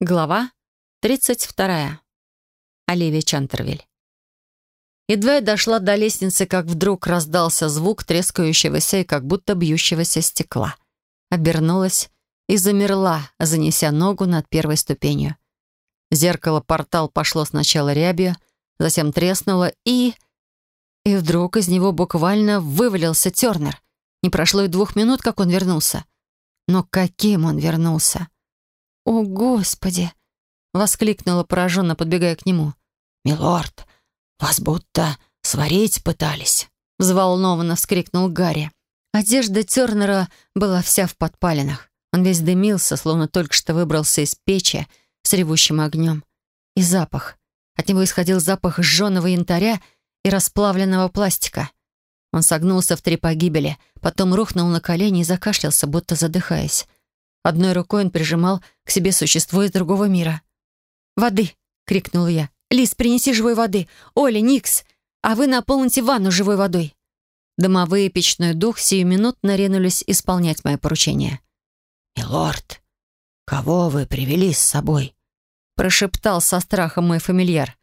Глава 32. Оливия Чантервиль. Едва я дошла до лестницы, как вдруг раздался звук трескающегося и как будто бьющегося стекла. Обернулась и замерла, занеся ногу над первой ступенью. Зеркало-портал пошло сначала рябью, затем треснуло и... И вдруг из него буквально вывалился Тернер. Не прошло и двух минут, как он вернулся. Но каким он вернулся? «О, Господи!» — воскликнула пораженно, подбегая к нему. «Милорд, вас будто сварить пытались!» — взволнованно вскрикнул Гарри. Одежда Тернера была вся в подпалинах. Он весь дымился, словно только что выбрался из печи с ревущим огнем. И запах. От него исходил запах сжженного янтаря и расплавленного пластика. Он согнулся в три погибели, потом рухнул на колени и закашлялся, будто задыхаясь. Одной рукой он прижимал к себе существо из другого мира. «Воды!» — крикнул я. «Лис, принеси живой воды! Оля, Никс! А вы наполните ванну живой водой!» Домовые печной дух сиюминутно ринулись исполнять мое поручение. «Милорд, кого вы привели с собой?» — прошептал со страхом мой фамильяр.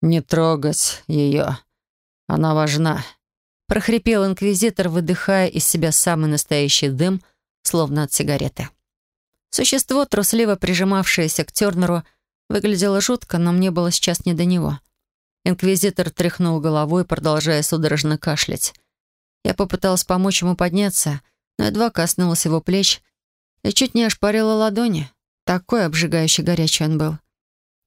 «Не трогать ее. Она важна», — прохрипел инквизитор, выдыхая из себя самый настоящий дым, словно от сигареты. Существо, трусливо прижимавшееся к Тернеру, выглядело жутко, но мне было сейчас не до него. Инквизитор тряхнул головой, продолжая судорожно кашлять. Я попыталась помочь ему подняться, но едва коснулась его плеч и чуть не ошпарила ладони. Такой обжигающий горячий он был.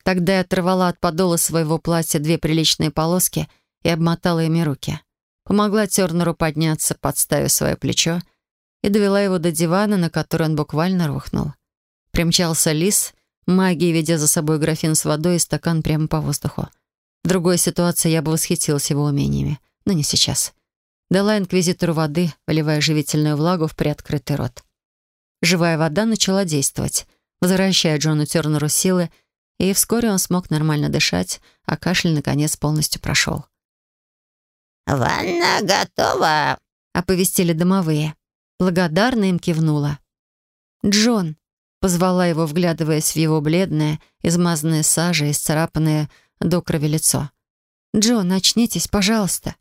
Тогда я оторвала от подола своего платья две приличные полоски и обмотала ими руки. Помогла Тернеру подняться, подставив свое плечо, и довела его до дивана, на который он буквально рухнул. Примчался лис, магией ведя за собой графин с водой и стакан прямо по воздуху. В другой ситуации я бы восхитилась его умениями, но не сейчас. Дала инквизитору воды, выливая живительную влагу в приоткрытый рот. Живая вода начала действовать, возвращая Джону Тернеру силы, и вскоре он смог нормально дышать, а кашель, наконец, полностью прошел. «Ванна готова», — оповестили домовые. Благодарно им кивнула. «Джон!» — позвала его, вглядываясь в его бледное, измазанное сажей, исцарапанное до крови лицо. «Джон, очнитесь, пожалуйста!»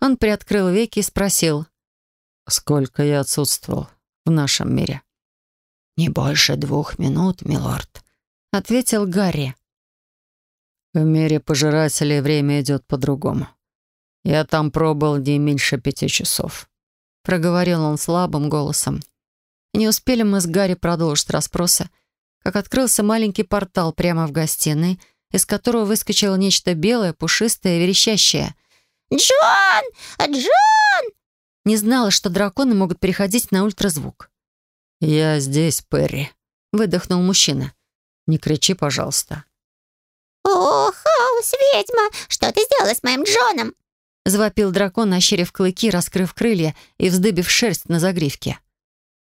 Он приоткрыл веки и спросил. «Сколько я отсутствовал в нашем мире?» «Не больше двух минут, милорд», — ответил Гарри. «В мире пожирателей время идет по-другому. Я там пробыл не меньше пяти часов проговорил он слабым голосом. Не успели мы с Гарри продолжить расспросы, как открылся маленький портал прямо в гостиной, из которого выскочило нечто белое, пушистое, верещащее. «Джон! Джон!» Не знала, что драконы могут переходить на ультразвук. «Я здесь, Перри», — выдохнул мужчина. «Не кричи, пожалуйста». «О, Хаус, ведьма! Что ты сделала с моим Джоном?» Завопил дракон, ощерив клыки, раскрыв крылья и вздыбив шерсть на загривке.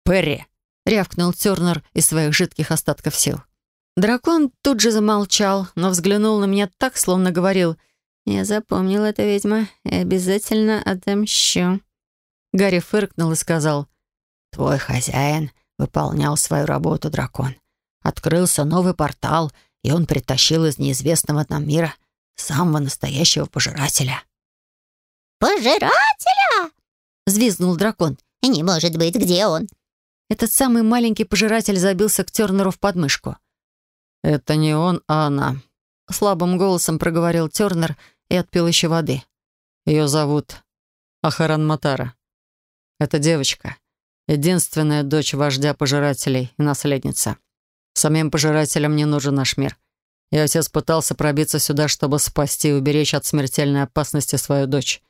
«Перри!» — рявкнул Тернер из своих жидких остатков сил. Дракон тут же замолчал, но взглянул на меня так, словно говорил «Я запомнил это, ведьма, и обязательно отомщу». Гарри фыркнул и сказал «Твой хозяин выполнял свою работу, дракон. Открылся новый портал, и он притащил из неизвестного нам мира самого настоящего пожирателя». «Пожирателя!» — взвизгнул дракон. «Не может быть, где он?» Этот самый маленький пожиратель забился к Тернеру в подмышку. «Это не он, а она», — слабым голосом проговорил Тернер и отпил еще воды. «Ее зовут Ахаран Матара. Это девочка, единственная дочь вождя пожирателей и наследница. Самим пожирателям не нужен наш мир. И отец пытался пробиться сюда, чтобы спасти и уберечь от смертельной опасности свою дочь.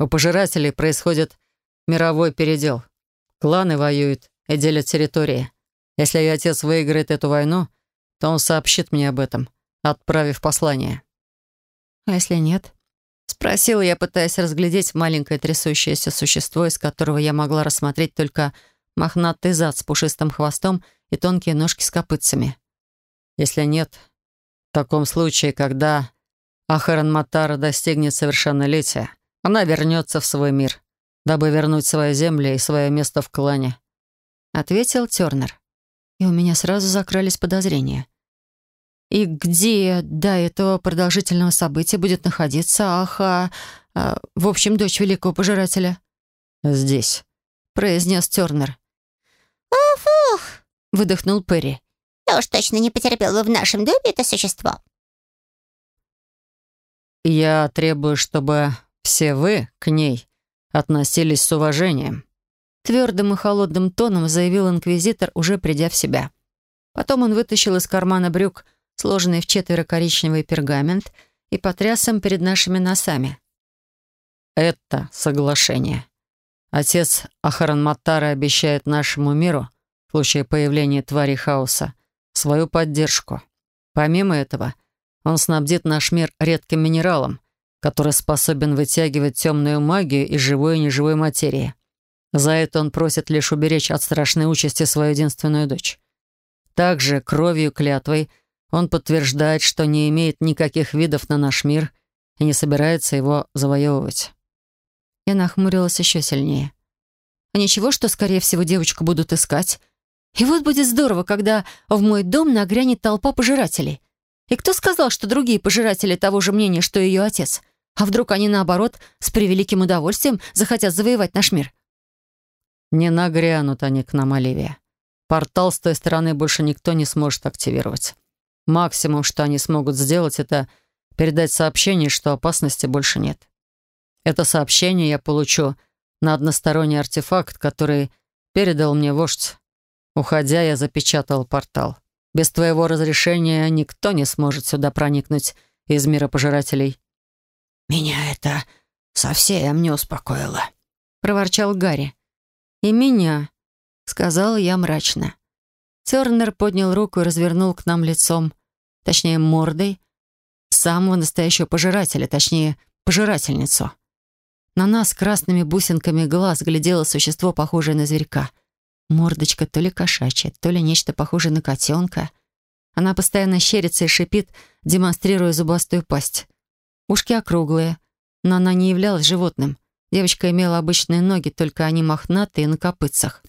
У пожирателей происходит мировой передел. Кланы воюют и делят территории. Если ее отец выиграет эту войну, то он сообщит мне об этом, отправив послание. А если нет? Спросила я, пытаясь разглядеть маленькое трясущееся существо, из которого я могла рассмотреть только мохнатый зад с пушистым хвостом и тонкие ножки с копытцами. Если нет, в таком случае, когда Ахаран Матара достигнет совершеннолетия, она вернется в свой мир, дабы вернуть свою землю и свое место в клане», — ответил Тернер. И у меня сразу закрались подозрения. И где до этого продолжительного события будет находиться Аха, а, в общем, дочь великого пожирателя? «Здесь», — произнес Тернер. «Уф-ух!» — выдохнул Перри. «Я уж точно не потерпел бы в нашем доме это существо». «Я требую, чтобы все вы к ней относились с уважением», Твердым и холодным тоном заявил инквизитор, уже придя в себя. Потом он вытащил из кармана брюк сложенный в четверо коричневый пергамент и потряс им перед нашими носами. «Это соглашение. Отец Ахаранматара обещает нашему миру, в случае появления твари хаоса, свою поддержку. Помимо этого, он снабдит наш мир редким минералом, который способен вытягивать темную магию из живой и неживой материи. За это он просит лишь уберечь от страшной участи свою единственную дочь. Также кровью клятвой он подтверждает, что не имеет никаких видов на наш мир и не собирается его завоевывать. Я нахмурилась еще сильнее. А ничего, что, скорее всего, девочку будут искать. И вот будет здорово, когда в мой дом нагрянет толпа пожирателей. И кто сказал, что другие пожиратели того же мнения, что ее отец? А вдруг они, наоборот, с превеликим удовольствием захотят завоевать наш мир? Не нагрянут они к нам, Оливия. Портал с той стороны больше никто не сможет активировать. Максимум, что они смогут сделать, это передать сообщение, что опасности больше нет. Это сообщение я получу на односторонний артефакт, который передал мне вождь. Уходя, я запечатал портал. Без твоего разрешения никто не сможет сюда проникнуть из мира пожирателей. «Меня это совсем не успокоило», — проворчал Гарри. «И меня», сказала я мрачно. Тернер поднял руку и развернул к нам лицом, точнее, мордой, самого настоящего пожирателя, точнее, пожирательницу. На нас красными бусинками глаз глядело существо, похожее на зверька. Мордочка то ли кошачья, то ли нечто похожее на котенка. Она постоянно щерится и шипит, демонстрируя зубастую пасть. Ушки округлые, но она не являлась животным. Девочка имела обычные ноги, только они мохнатые на копытцах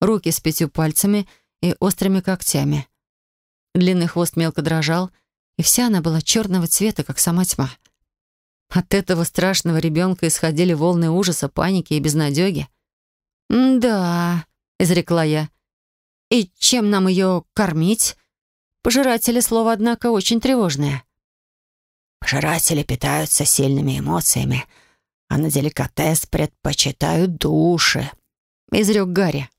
руки с пятью пальцами и острыми когтями. Длинный хвост мелко дрожал, и вся она была черного цвета, как сама тьма. От этого страшного ребенка исходили волны ужаса, паники и безнадеги. «Да», — изрекла я. «И чем нам ее кормить?» Пожиратели слово, однако, очень тревожное. «Пожиратели питаются сильными эмоциями, а на деликатес предпочитают души», — изрек Гарри.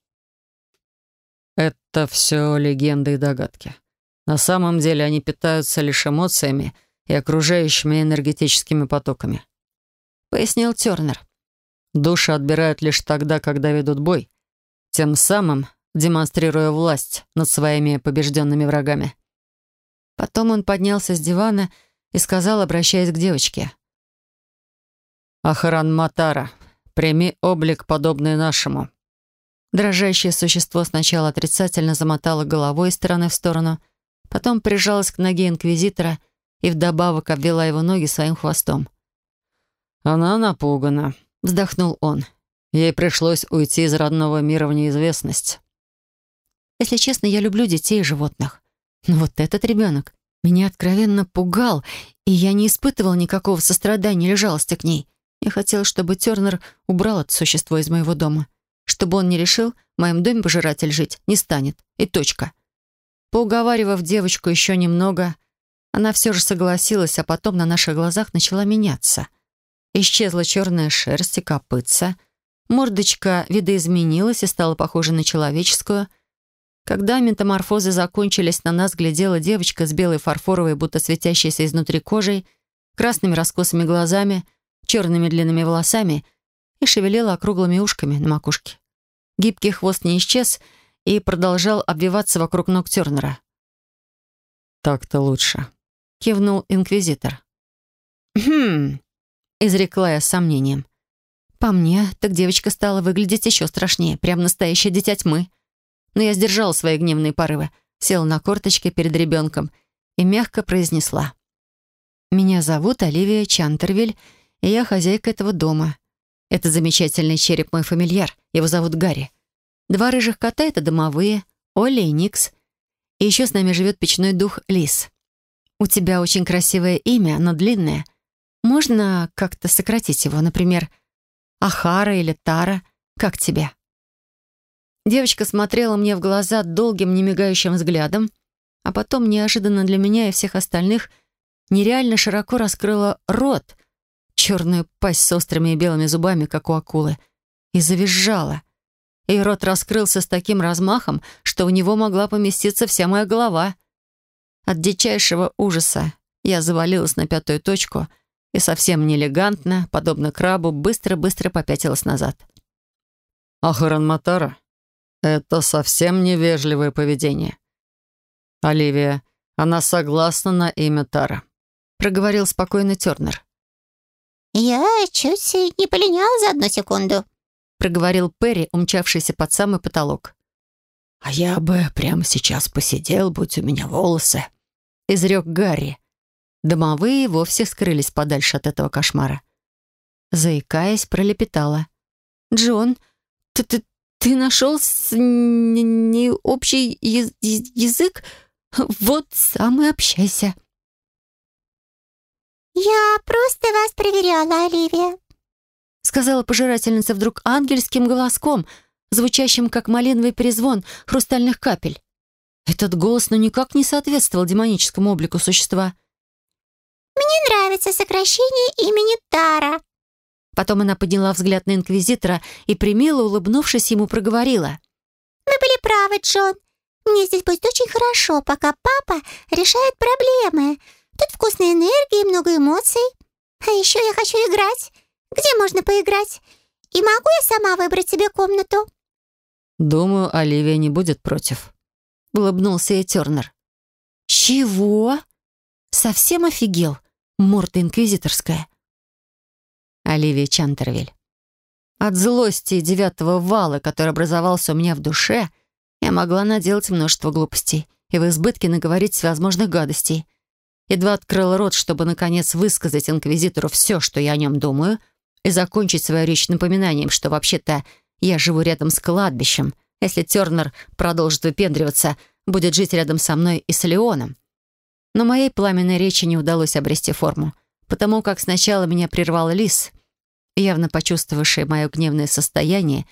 Это все легенды и догадки. На самом деле они питаются лишь эмоциями и окружающими энергетическими потоками. Пояснил Тернер. Души отбирают лишь тогда, когда ведут бой, тем самым демонстрируя власть над своими побежденными врагами. Потом он поднялся с дивана и сказал, обращаясь к девочке. «Ахаран Матара, прими облик, подобный нашему. Дрожащее существо сначала отрицательно замотало головой из стороны в сторону, потом прижалось к ноге инквизитора и вдобавок обвела его ноги своим хвостом. «Она напугана», — вздохнул он. «Ей пришлось уйти из родного мира в неизвестность». «Если честно, я люблю детей и животных. Но вот этот ребенок меня откровенно пугал, и я не испытывал никакого сострадания или жалости к ней. Я хотел, чтобы Тернер убрал это существо из моего дома чтобы он не решил, в моем доме пожиратель жить не станет. И точка. Поуговаривав девочку еще немного, она все же согласилась, а потом на наших глазах начала меняться. Исчезла черная шерсть и копытца. Мордочка видоизменилась и стала похожа на человеческую. Когда метаморфозы закончились, на нас глядела девочка с белой фарфоровой, будто светящейся изнутри кожей, красными раскосыми глазами, черными длинными волосами и шевелила округлыми ушками на макушке. Гибкий хвост не исчез и продолжал обвиваться вокруг ног Тернера. «Так-то лучше», — кивнул инквизитор. «Хм», — изрекла я с сомнением. «По мне, так девочка стала выглядеть еще страшнее, прям настоящее дитя тьмы». Но я сдержала свои гневные порывы, села на корточки перед ребенком и мягко произнесла. «Меня зовут Оливия Чантервиль, и я хозяйка этого дома. Это замечательный череп мой фамильяр. Его зовут Гарри. Два рыжих кота — это домовые, Оля и Никс. И еще с нами живет печной дух Лис. у тебя очень красивое имя, но длинное. Можно как-то сократить его, например, Ахара или Тара. Как тебе?» Девочка смотрела мне в глаза долгим, немигающим взглядом, а потом, неожиданно для меня и всех остальных, нереально широко раскрыла рот, черную пасть с острыми и белыми зубами, как у акулы, и завизжала. И рот раскрылся с таким размахом, что в него могла поместиться вся моя голова. От дичайшего ужаса я завалилась на пятую точку и совсем неэлегантно, подобно крабу, быстро-быстро попятилась назад. «Ахаран Матара, это совсем невежливое поведение. Оливия, она согласна на имя Тара», — проговорил спокойно Тернер. «Я чуть не полинял за одну секунду», — проговорил Перри, умчавшийся под самый потолок. «А я бы прямо сейчас посидел, будь у меня волосы», — изрек Гарри. Домовые вовсе скрылись подальше от этого кошмара. Заикаясь, пролепетала. «Джон, ты, ты, ты нашел с не общий язык? Вот сам и общайся». «Я просто вас проверяла, Оливия», — сказала пожирательница вдруг ангельским голоском, звучащим как малиновый перезвон хрустальных капель. Этот голос ну никак не соответствовал демоническому облику существа. «Мне нравится сокращение имени Тара». Потом она подняла взгляд на Инквизитора и, примило улыбнувшись, ему проговорила. «Вы были правы, Джон. Мне здесь будет очень хорошо, пока папа решает проблемы. Тут вкусная энергия и много эмоций. А еще я хочу играть. Где можно поиграть? И могу я сама выбрать себе комнату?» «Думаю, Оливия не будет против», — улыбнулся ей Тернер. «Чего? Совсем офигел? Морда инквизиторская». Оливия Чантервиль. От злости девятого вала, который образовался у меня в душе, я могла наделать множество глупостей и в избытке наговорить всевозможных гадостей. Едва открыла рот, чтобы, наконец, высказать инквизитору все, что я о нем думаю, и закончить свою речь напоминанием, что вообще-то я живу рядом с кладбищем. Если Тернер продолжит выпендриваться, будет жить рядом со мной и с Леоном. Но моей пламенной речи не удалось обрести форму, потому как сначала меня прервал лис, явно почувствовавший мое гневное состояние,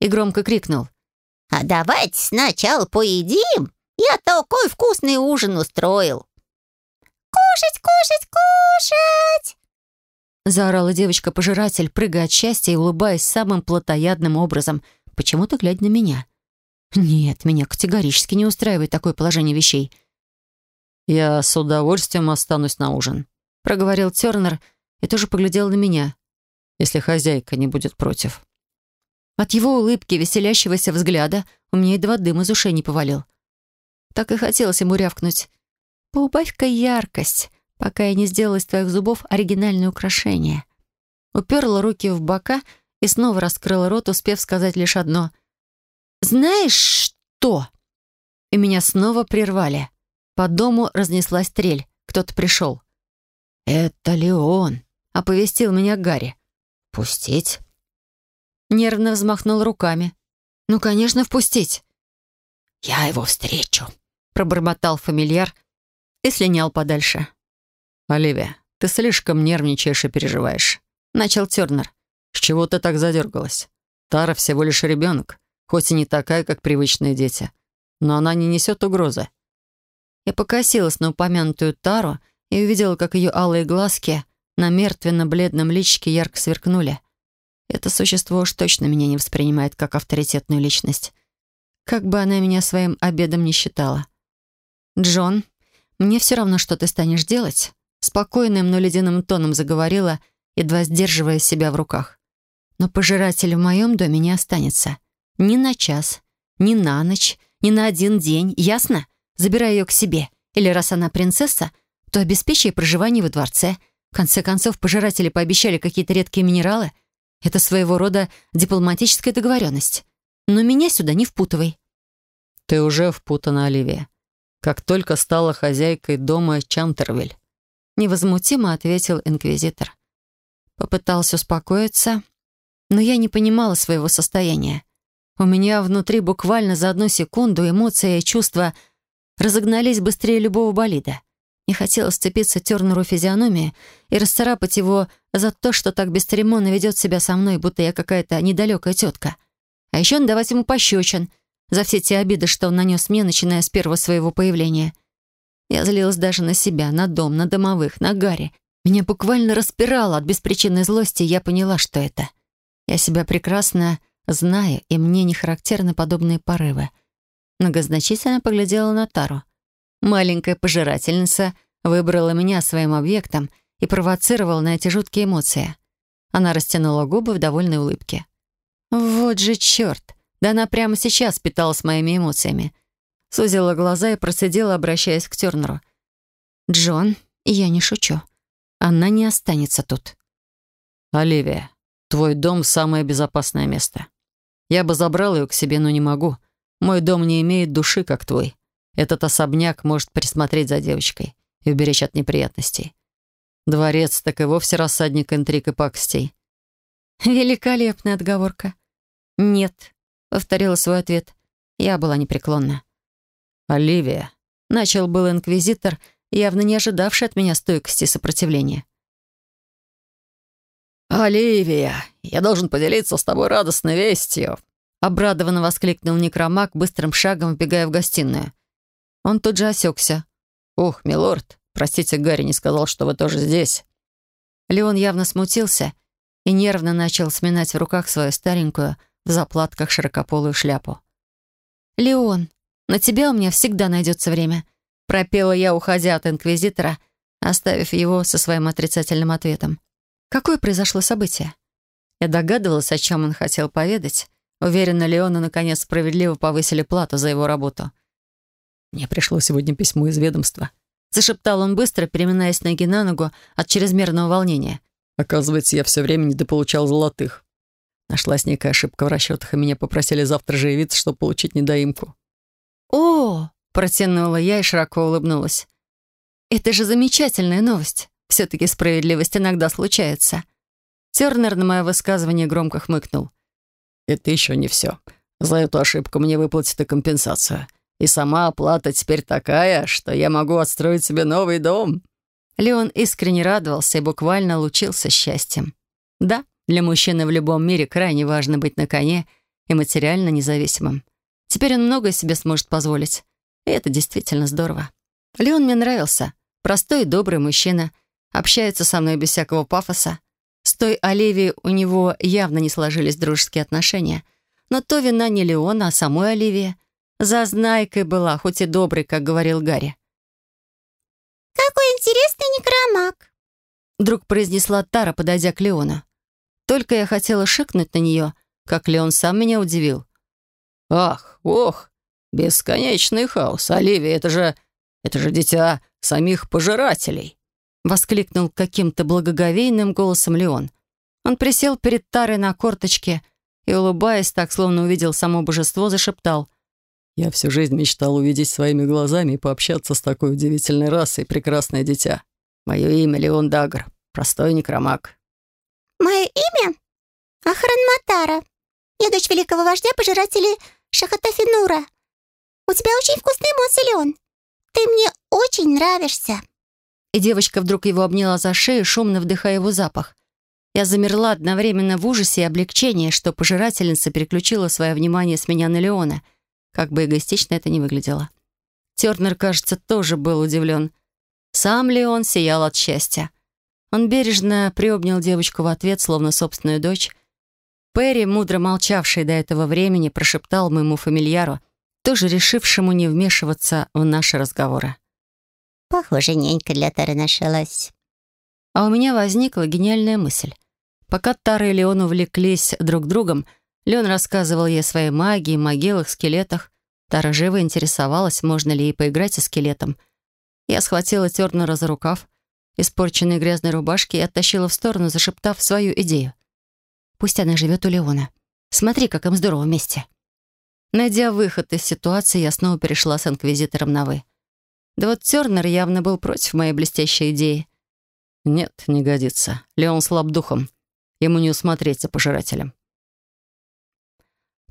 и громко крикнул. «А давайте сначала поедим! Я такой вкусный ужин устроил!» «Кушать, кушать, кушать!» Заорала девочка-пожиратель, прыгая от счастья и улыбаясь самым плотоядным образом, почему-то глядя на меня. Нет, меня категорически не устраивает такое положение вещей. «Я с удовольствием останусь на ужин», — проговорил Тернер и тоже поглядел на меня. «Если хозяйка не будет против». От его улыбки, веселящегося взгляда, у меня едва дым из ушей не повалил. Так и хотелось ему рявкнуть. Поубавь-ка яркость, пока я не сделала из твоих зубов оригинальное украшение. Уперла руки в бока и снова раскрыла рот, успев сказать лишь одно. «Знаешь что?» И меня снова прервали. По дому разнеслась стрель. Кто-то пришел. «Это Леон», — оповестил меня Гарри. «Пустить?» Нервно взмахнул руками. «Ну, конечно, впустить». «Я его встречу», — пробормотал фамильяр, — и слинял подальше. «Оливия, ты слишком нервничаешь и переживаешь», — начал Тернер. «С чего ты так задергалась? Тара всего лишь ребенок, хоть и не такая, как привычные дети, но она не несет угрозы». Я покосилась на упомянутую Тару и увидела, как ее алые глазки на мертвенно-бледном личике ярко сверкнули. Это существо уж точно меня не воспринимает как авторитетную личность. Как бы она меня своим обедом не считала. «Джон, «Мне все равно, что ты станешь делать», спокойным, но ледяным тоном заговорила, едва сдерживая себя в руках. «Но пожиратель в моем доме не останется. Ни на час, ни на ночь, ни на один день, ясно? Забирай ее к себе. Или раз она принцесса, то обеспечь проживание во дворце. В конце концов, пожиратели пообещали какие-то редкие минералы. Это своего рода дипломатическая договоренность. Но меня сюда не впутывай». «Ты уже впутана, Оливия как только стала хозяйкой дома Чантервиль. Невозмутимо ответил инквизитор. Попытался успокоиться, но я не понимала своего состояния. У меня внутри буквально за одну секунду эмоции и чувства разогнались быстрее любого болида. Мне хотелось сцепиться Тернеру физиономии и расцарапать его за то, что так бесцеремонно ведет себя со мной, будто я какая-то недалекая тетка. А еще надавать ему пощечин за все те обиды, что он нанес мне, начиная с первого своего появления. Я злилась даже на себя, на дом, на домовых, на Гарри. Меня буквально распирало от беспричинной злости, и я поняла, что это. Я себя прекрасно знаю, и мне не характерны подобные порывы. Многозначительно поглядела на Тару. Маленькая пожирательница выбрала меня своим объектом и провоцировала на эти жуткие эмоции. Она растянула губы в довольной улыбке. «Вот же черт! Да она прямо сейчас питалась моими эмоциями сузила глаза и процедила, обращаясь к Тернеру. «Джон, я не шучу. Она не останется тут». «Оливия, твой дом — самое безопасное место. Я бы забрал ее к себе, но не могу. Мой дом не имеет души, как твой. Этот особняк может присмотреть за девочкой и уберечь от неприятностей. Дворец так и вовсе рассадник интриг и пакостей». «Великолепная отговорка». «Нет», — повторила свой ответ. Я была непреклонна. «Оливия», — начал был инквизитор, явно не ожидавший от меня стойкости сопротивления. «Оливия, я должен поделиться с тобой радостной вестью», — обрадованно воскликнул некромаг, быстрым шагом вбегая в гостиную. Он тут же осекся. «Ух, милорд, простите, Гарри не сказал, что вы тоже здесь». Леон явно смутился и нервно начал сминать в руках свою старенькую в заплатках широкополую шляпу. «Леон, на тебя у меня всегда найдется время», — пропела я, уходя от инквизитора, оставив его со своим отрицательным ответом. Какое произошло событие? Я догадывалась, о чем он хотел поведать. Уверена, Леону, наконец, справедливо повысили плату за его работу. «Мне пришло сегодня письмо из ведомства», — зашептал он быстро, переминаясь ноги на ногу от чрезмерного волнения. «Оказывается, я все время недополучал золотых. Нашлась некая ошибка в расчетах, и меня попросили завтра же явиться, чтобы получить недоимку. «О!» — протянула я и широко улыбнулась. «Это же замечательная новость. Все-таки справедливость иногда случается». Тернер на мое высказывание громко хмыкнул. «Это еще не все. За эту ошибку мне выплатят и компенсацию. И сама оплата теперь такая, что я могу отстроить себе новый дом». Леон искренне радовался и буквально лучился счастьем. Да, для мужчины в любом мире крайне важно быть на коне и материально независимым. Теперь он многое себе сможет позволить. И это действительно здорово. Леон мне нравился. Простой и добрый мужчина. Общается со мной без всякого пафоса. С той Оливией у него явно не сложились дружеские отношения. Но то вина не Леона, а самой Оливии. Зазнайкой была, хоть и доброй, как говорил Гарри. «Какой интересный некромаг!» Вдруг произнесла Тара, подойдя к Леону. Только я хотела шикнуть на нее, как Леон сам меня удивил. «Ах, ох, бесконечный хаос. Оливия, это же... это же дитя самих пожирателей!» Воскликнул каким-то благоговейным голосом Леон. Он присел перед Тарой на корточке и, улыбаясь так, словно увидел само божество, зашептал. «Я всю жизнь мечтал увидеть своими глазами и пообщаться с такой удивительной расой, прекрасное дитя. Мое имя Леон Дагр, простой некромаг». «Мое имя? Ахран Матара. Я дочь великого вождя пожирателей Шахатафинура, у тебя очень вкусный эмоции, Леон. Ты мне очень нравишься». И девочка вдруг его обняла за шею, шумно вдыхая его запах. Я замерла одновременно в ужасе и облегчении, что пожирательница переключила свое внимание с меня на Леона, как бы эгоистично это ни выглядело. Тернер, кажется, тоже был удивлен. Сам Леон сиял от счастья. Он бережно приобнял девочку в ответ, словно собственную дочь, Перри, мудро молчавший до этого времени, прошептал моему фамильяру, тоже решившему не вмешиваться в наши разговоры. «Похоже, нянька для Тары нашелась». А у меня возникла гениальная мысль. Пока Тара и Леон увлеклись друг другом, Леон рассказывал ей о своей магии, могилах, скелетах. Тара живо интересовалась, можно ли ей поиграть со скелетом. Я схватила Тернера за рукав, испорченной грязной рубашки и оттащила в сторону, зашептав свою идею. Пусть она живет у Леона. Смотри, как им здорово вместе». Найдя выход из ситуации, я снова перешла с инквизитором на «вы». Да вот Тернер явно был против моей блестящей идеи. «Нет, не годится. Леон слаб духом. Ему не усмотреть за пожирателем».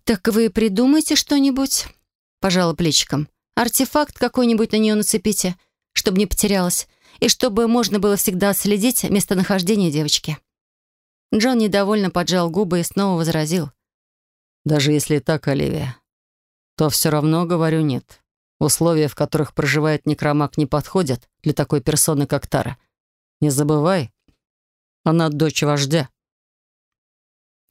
«Так вы придумайте что-нибудь?» Пожала плечиком. «Артефакт какой-нибудь на нее нацепите, чтобы не потерялась, и чтобы можно было всегда следить местонахождение девочки. Джон недовольно поджал губы и снова возразил. «Даже если так, Оливия, то все равно говорю нет. Условия, в которых проживает некромаг, не подходят для такой персоны, как Тара. Не забывай, она дочь вождя».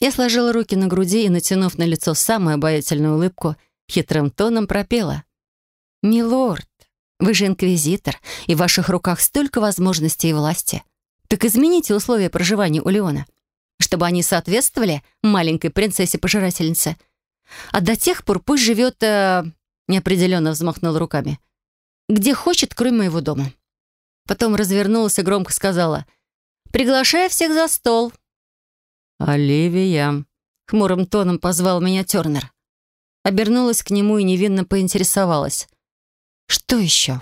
Я сложила руки на груди и, натянув на лицо самую обаятельную улыбку, хитрым тоном пропела. «Милорд, вы же инквизитор, и в ваших руках столько возможностей и власти. Так измените условия проживания у Леона, чтобы они соответствовали маленькой принцессе-пожирательнице. А до тех пор пусть живет...» э, неопределенно взмахнул руками. «Где хочет, кроме моего дома». Потом развернулась и громко сказала «Приглашаю всех за стол». «Оливия», — хмурым тоном позвал меня Тернер. Обернулась к нему и невинно поинтересовалась. «Что еще?»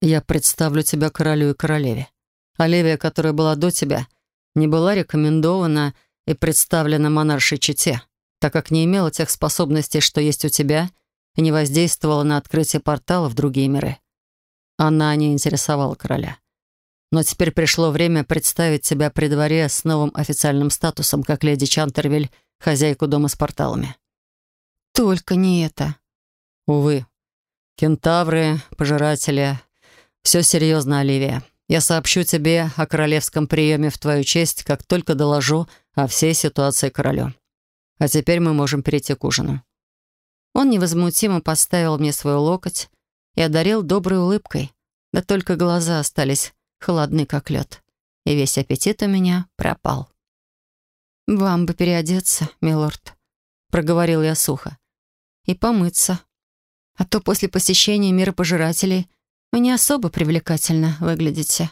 «Я представлю тебя королю и королеве. Оливия, которая была до тебя, не была рекомендована и представлена монаршей чете, так как не имела тех способностей, что есть у тебя, и не воздействовала на открытие портала в другие миры. Она не интересовала короля. Но теперь пришло время представить себя при дворе с новым официальным статусом, как леди Чантервиль, хозяйку дома с порталами. «Только не это». Увы. Кентавры, пожиратели. Все серьезно, Оливия. Я сообщу тебе о королевском приеме в твою честь, как только доложу о всей ситуации королю. А теперь мы можем перейти к ужину». Он невозмутимо поставил мне свой локоть и одарил доброй улыбкой, да только глаза остались холодны, как лед, и весь аппетит у меня пропал. «Вам бы переодеться, милорд», — проговорил я сухо, — «и помыться. А то после посещения мира пожирателей вы не особо привлекательно выглядите».